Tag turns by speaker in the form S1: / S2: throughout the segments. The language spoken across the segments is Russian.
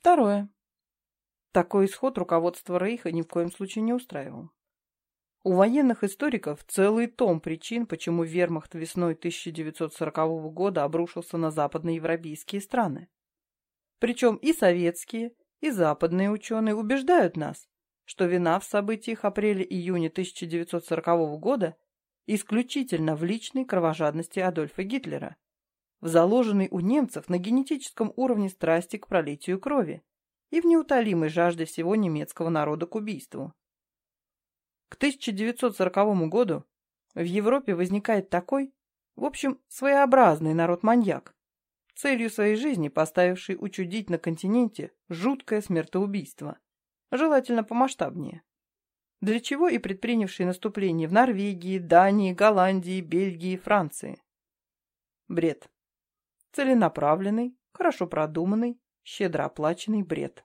S1: Второе. Такой исход руководство Рейха ни в коем случае не устраивал. У военных историков целый том причин, почему вермахт весной 1940 года обрушился на западноевропейские страны. Причем и советские, и западные ученые убеждают нас, что вина в событиях апреля-июня 1940 года исключительно в личной кровожадности Адольфа Гитлера, в заложенной у немцев на генетическом уровне страсти к пролитию крови и в неутолимой жажде всего немецкого народа к убийству. К 1940 году в Европе возникает такой, в общем, своеобразный народ-маньяк, целью своей жизни поставивший учудить на континенте жуткое смертоубийство, желательно помасштабнее, для чего и предпринявший наступление в Норвегии, Дании, Голландии, Бельгии, Франции. Бред. Целенаправленный, хорошо продуманный, щедро оплаченный бред.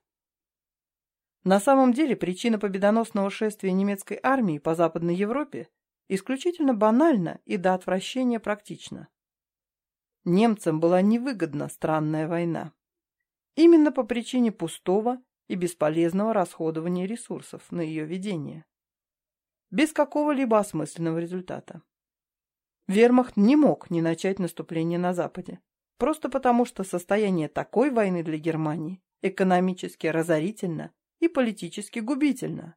S1: На самом деле причина победоносного шествия немецкой армии по Западной Европе исключительно банальна и до отвращения практична. Немцам была невыгодна странная война. Именно по причине пустого и бесполезного расходования ресурсов на ее ведение. Без какого-либо осмысленного результата. Вермахт не мог не начать наступление на Западе, просто потому что состояние такой войны для Германии экономически разорительно и политически губительно.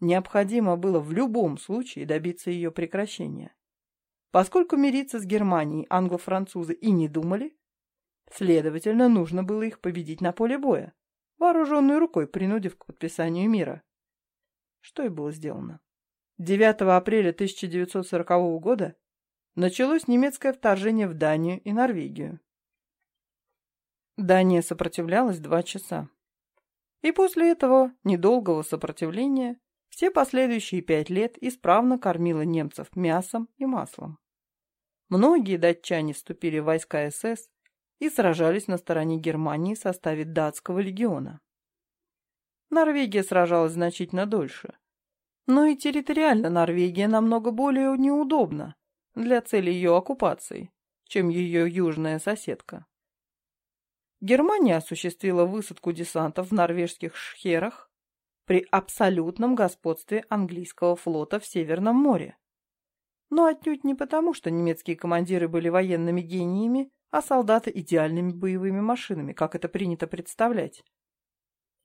S1: Необходимо было в любом случае добиться ее прекращения. Поскольку мириться с Германией англо-французы и не думали, следовательно, нужно было их победить на поле боя, вооруженной рукой принудив к подписанию мира. Что и было сделано. 9 апреля 1940 года началось немецкое вторжение в Данию и Норвегию. Дания сопротивлялась два часа. И после этого недолгого сопротивления все последующие пять лет исправно кормила немцев мясом и маслом. Многие датчане вступили в войска СС и сражались на стороне Германии в составе датского легиона. Норвегия сражалась значительно дольше. Но и территориально Норвегия намного более неудобна для цели ее оккупации, чем ее южная соседка. Германия осуществила высадку десантов в норвежских шхерах при абсолютном господстве английского флота в Северном море. Но отнюдь не потому, что немецкие командиры были военными гениями, а солдаты идеальными боевыми машинами, как это принято представлять.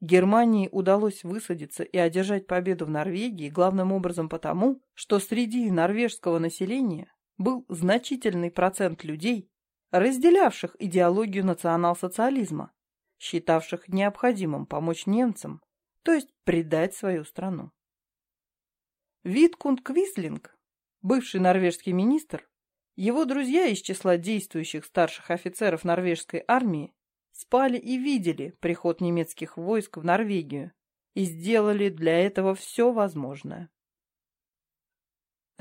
S1: Германии удалось высадиться и одержать победу в Норвегии главным образом потому, что среди норвежского населения был значительный процент людей, разделявших идеологию национал-социализма, считавших необходимым помочь немцам, то есть предать свою страну. Виткунд Квислинг, бывший норвежский министр, его друзья из числа действующих старших офицеров норвежской армии спали и видели приход немецких войск в Норвегию и сделали для этого все возможное.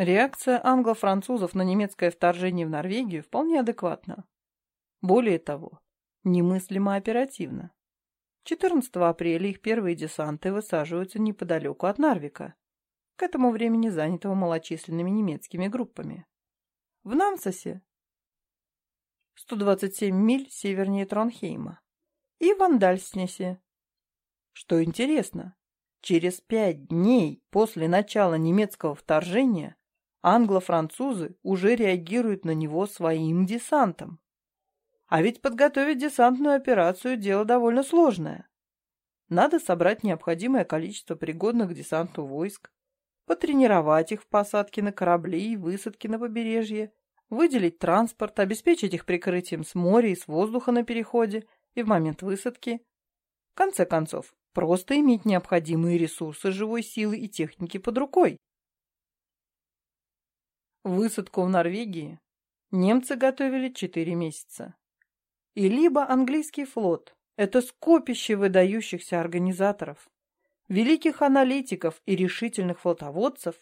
S1: Реакция англо-французов на немецкое вторжение в Норвегию вполне адекватна. Более того, немыслимо оперативно. 14 апреля их первые десанты высаживаются неподалеку от Нарвика, к этому времени занятого малочисленными немецкими группами. В Намсосе, 127 миль севернее Тронхейма, и в Андальснесе. Что интересно, через пять дней после начала немецкого вторжения англо-французы уже реагируют на него своим десантом. А ведь подготовить десантную операцию – дело довольно сложное. Надо собрать необходимое количество пригодных к десанту войск, потренировать их в посадке на корабли и высадке на побережье, выделить транспорт, обеспечить их прикрытием с моря и с воздуха на переходе и в момент высадки. В конце концов, просто иметь необходимые ресурсы живой силы и техники под рукой. Высадку в Норвегии немцы готовили 4 месяца. И либо английский флот – это скопище выдающихся организаторов, великих аналитиков и решительных флотоводцев,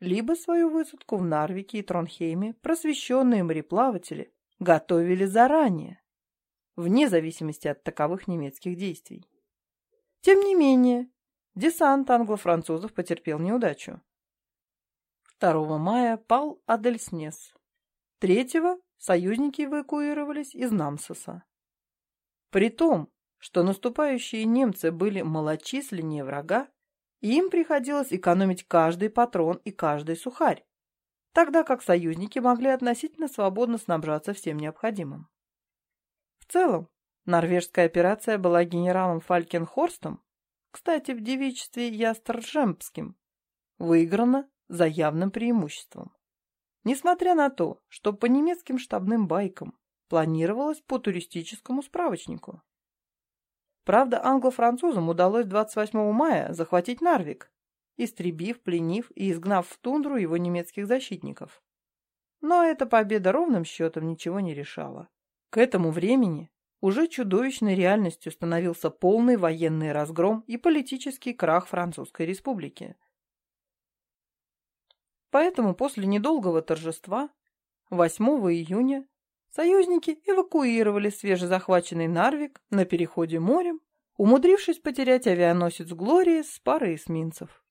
S1: либо свою высадку в Нарвике и Тронхейме просвещенные мореплаватели готовили заранее, вне зависимости от таковых немецких действий. Тем не менее, десант англо-французов потерпел неудачу. 2 мая пал Адельснес. 3 союзники эвакуировались из Намсоса. При том, что наступающие немцы были малочисленнее врага, им приходилось экономить каждый патрон и каждый сухарь, тогда как союзники могли относительно свободно снабжаться всем необходимым. В целом, норвежская операция была генералом Фалькенхорстом, кстати, в девичестве Ястржемпским, выиграна за явным преимуществом. Несмотря на то, что по немецким штабным байкам планировалось по туристическому справочнику. Правда, англо-французам удалось 28 мая захватить Нарвик, истребив, пленив и изгнав в тундру его немецких защитников. Но эта победа ровным счетом ничего не решала. К этому времени уже чудовищной реальностью становился полный военный разгром и политический крах Французской республики. Поэтому после недолгого торжества 8 июня союзники эвакуировали свежезахваченный Нарвик на переходе морем, умудрившись потерять авианосец «Глория» с парой эсминцев.